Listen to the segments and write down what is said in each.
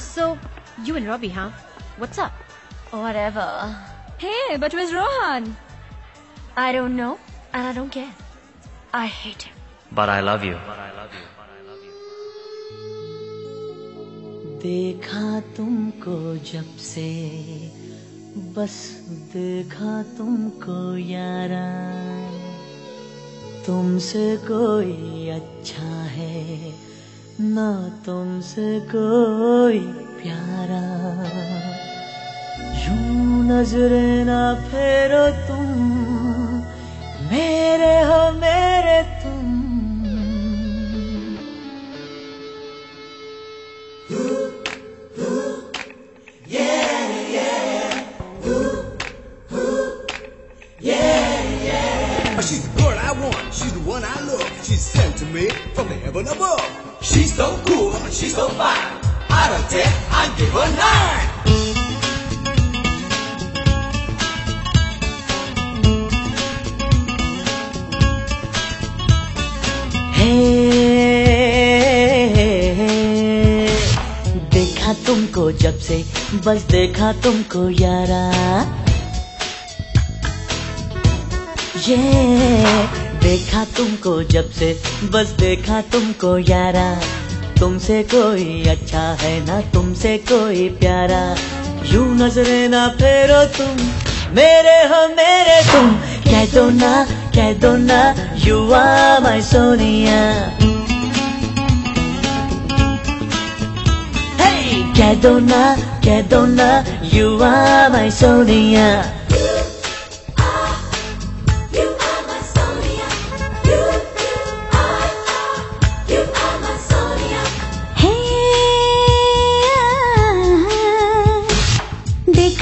So, you and Robbie, huh? What's up? Whatever. Hey, but where's Rohan? I don't know, and I don't care. I hate him. But I love you. देखा तुमको जब से बस देखा तुमको यारा तुमसे कोई अच्छा है ना तुमसे कोई प्यारा यूं नजरे ना फेरो तुम मेरे हो मेरे तुम She's the girl I want, she's the one I love. She's sent to me from the heaven above. She's so cool, she's so fine. Out of ten, I give her nine. हे देखा तुमको जब से बस देखा तुमको यारा ये देखा तुमको जब से, बस देखा तुमको यारा। तुमसे कोई अच्छा है ना, तुमसे कोई प्यारा। यूँ नजरे ना फेरो तुम, मेरे हो मेरे तुम। कह दो ना, कह दो ना यू आर माय सोनिया कह दो ना, कह दो ना यू आर माय सोनिया।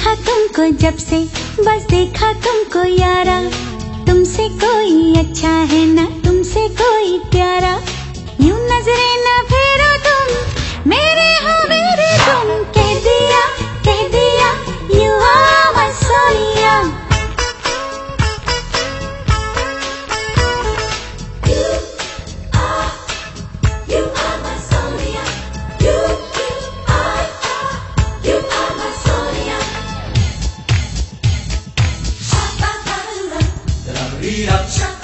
देखा तुमको जब से, बस देखा तुमको यारा। तुमसे कोई अच्छा है ना, तुमसे कोई प्यारा। यूँ नजरे ना it up.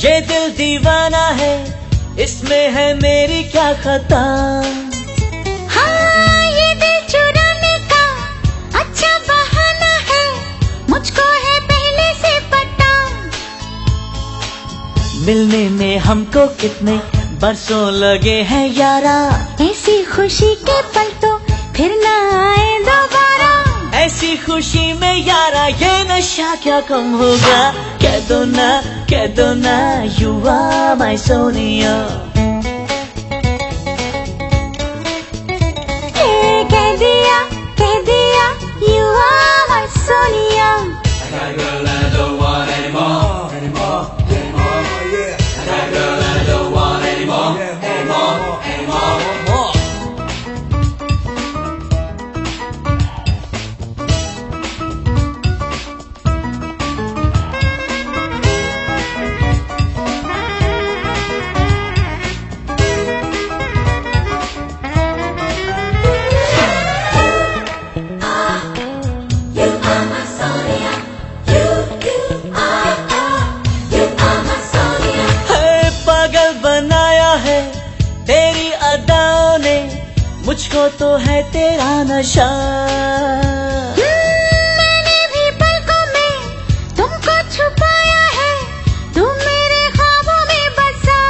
ये दिल दीवाना है इसमें है मेरी क्या खता? हाँ ये दिल चुराने का अच्छा बहाना है मुझको है पहले से पता। मिलने में हमको कितने बरसों लगे हैं यारा। ऐसी खुशी के पल तो फिर ना आए। खुशी में यारा ये नशा क्या कम होगा कह दो ना कह दो ना यू आर माय सोनिया मुझको तो है तेरा नशा। मैंने भी पलकों में तुमको छुपाया है। तुम मेरे ख्वाबों में बसा।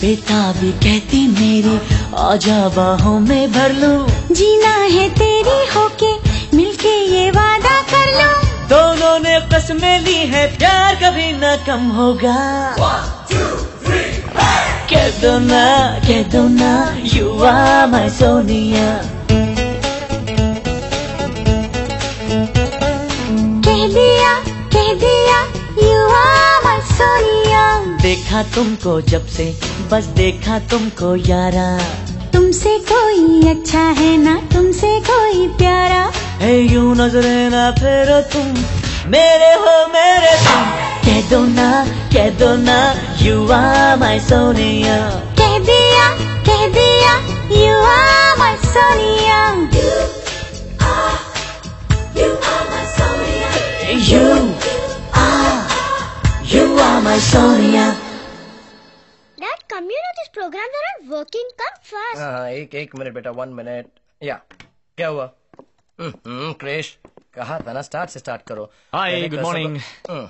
बेटा भी कहती मेरी आजा बाहों में भर लूँ। जीना है तेरी होके मिलके ये वादा कर लो। दोनों ने कसमें ली है प्यार कभी न कम होगा। यू आर माय सोनिया कह दिया कह दिया यू आर माय सोनिया देखा तुमको जब से बस देखा तुमको यारा। तुमसे कोई अच्छा है ना तुमसे कोई प्यारा। है यूँ नजरे ना फिर तुम मेरे हो मेरे तुम। कह दो ना कह दो ना यू आर माय सोनिया कह दिया कह दिया you are my Sonia You are, you are my Sonia. Dad, come you know these programs are not working. Come fast. हाँ एक एक मिनट बेटा वन मिनट या क्या हुआ हम्म, हम्म, क्रिश कहा था ना स्टार्ट से स्टार्ट करो Hi, पहले good कसम- morning. हम्म,